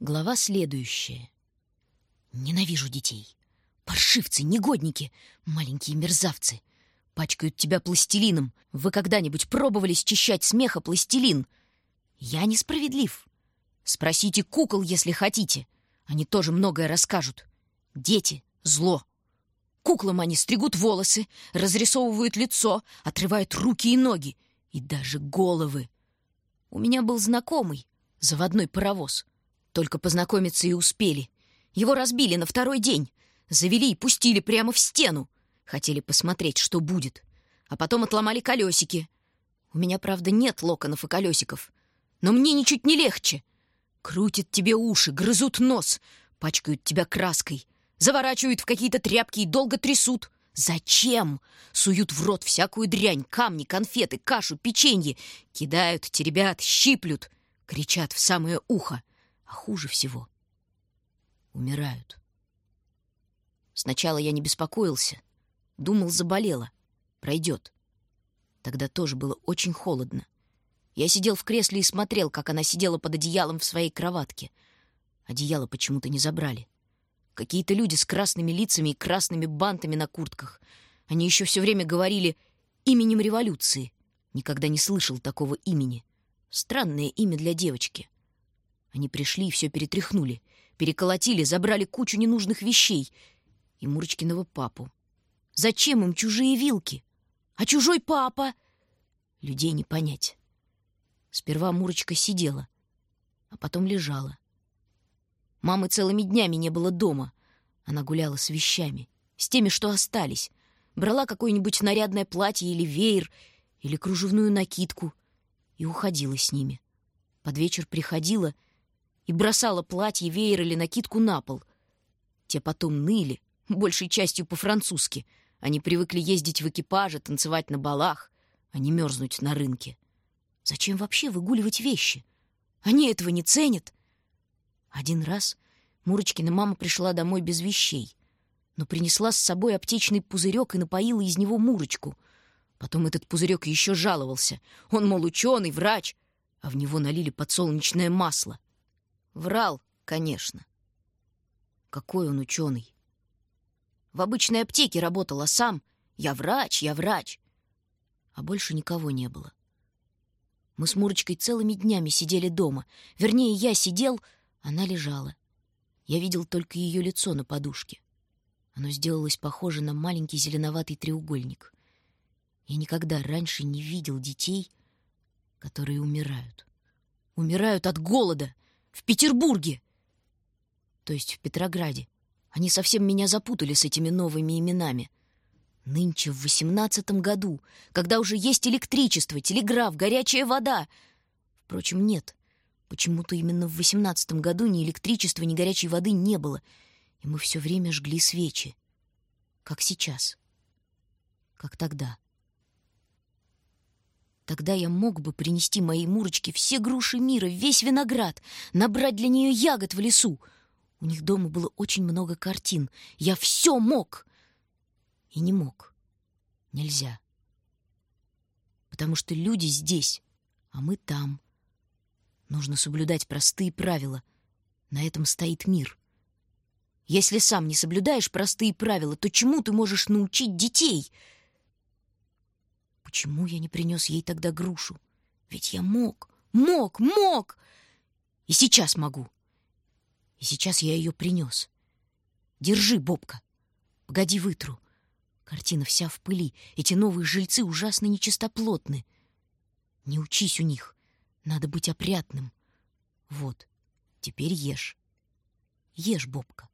Глава следующая. Ненавижу детей. Паршивцы, негодники, маленькие мерзавцы. Пачкают тебя пластилином. Вы когда-нибудь пробовали счищать смеха пластилин? Я несправедлив. Спросите кукол, если хотите. Они тоже многое расскажут. Дети — зло. Куклам они стригут волосы, разрисовывают лицо, отрывают руки и ноги, и даже головы. У меня был знакомый, заводной паровоз. Только познакомиться и успели. Его разбили на второй день. Завели и пустили прямо в стену. Хотели посмотреть, что будет. А потом отломали колесики. У меня, правда, нет локонов и колесиков. Но мне ничуть не легче. Крутят тебе уши, грызут нос, пачкают тебя краской, заворачивают в какие-то тряпки и долго трясут. Зачем? Суют в рот всякую дрянь, камни, конфеты, кашу, печенье. Кидают, теребят, щиплют, кричат в самое ухо. А хуже всего — умирают. Сначала я не беспокоился. Думал, заболела. Пройдет. Тогда тоже было очень холодно. Я сидел в кресле и смотрел, как она сидела под одеялом в своей кроватке. Одеяло почему-то не забрали. Какие-то люди с красными лицами и красными бантами на куртках. Они еще все время говорили именем революции. Никогда не слышал такого имени. Странное имя для девочки. Они пришли и все перетряхнули, переколотили, забрали кучу ненужных вещей и Мурочкиного папу. Зачем им чужие вилки? А чужой папа? Людей не понять. Сперва Мурочка сидела, а потом лежала. Мамы целыми днями не было дома. Она гуляла с вещами, с теми, что остались. Брала какое-нибудь нарядное платье или веер, или кружевную накидку и уходила с ними. Под вечер приходила — и бросала платье, веер или накидку на пол. Те потом ныли, большей частью по-французски. Они привыкли ездить в экипаже, танцевать на балах, а не мерзнуть на рынке. Зачем вообще выгуливать вещи? Они этого не ценят. Один раз Мурочкина мама пришла домой без вещей, но принесла с собой аптечный пузырек и напоила из него Мурочку. Потом этот пузырек еще жаловался. Он, мол, ученый, врач, а в него налили подсолнечное масло — Врал, конечно. Какой он ученый. В обычной аптеке работал, а сам «я врач, я врач». А больше никого не было. Мы с Мурочкой целыми днями сидели дома. Вернее, я сидел, она лежала. Я видел только ее лицо на подушке. Оно сделалось похоже на маленький зеленоватый треугольник. Я никогда раньше не видел детей, которые умирают. Умирают от голода, в Петербурге. То есть в Петрограде. Они совсем меня запутали с этими новыми именами. Нынче, в восемнадцатом году, когда уже есть электричество, телеграф, горячая вода. Впрочем, нет. Почему-то именно в восемнадцатом году ни электричества, ни горячей воды не было, и мы все время жгли свечи. Как сейчас. Как тогда. Тогда я мог бы принести моей Мурочке все груши мира, весь виноград, набрать для нее ягод в лесу. У них дома было очень много картин. Я все мог. И не мог. Нельзя. Потому что люди здесь, а мы там. Нужно соблюдать простые правила. На этом стоит мир. Если сам не соблюдаешь простые правила, то чему ты можешь научить детей — Почему я не принес ей тогда грушу? Ведь я мог, мог, мог! И сейчас могу. И сейчас я ее принес. Держи, Бобка. Погоди, вытру. Картина вся в пыли. Эти новые жильцы ужасно нечистоплотны. Не учись у них. Надо быть опрятным. Вот, теперь ешь. Ешь, Бобка.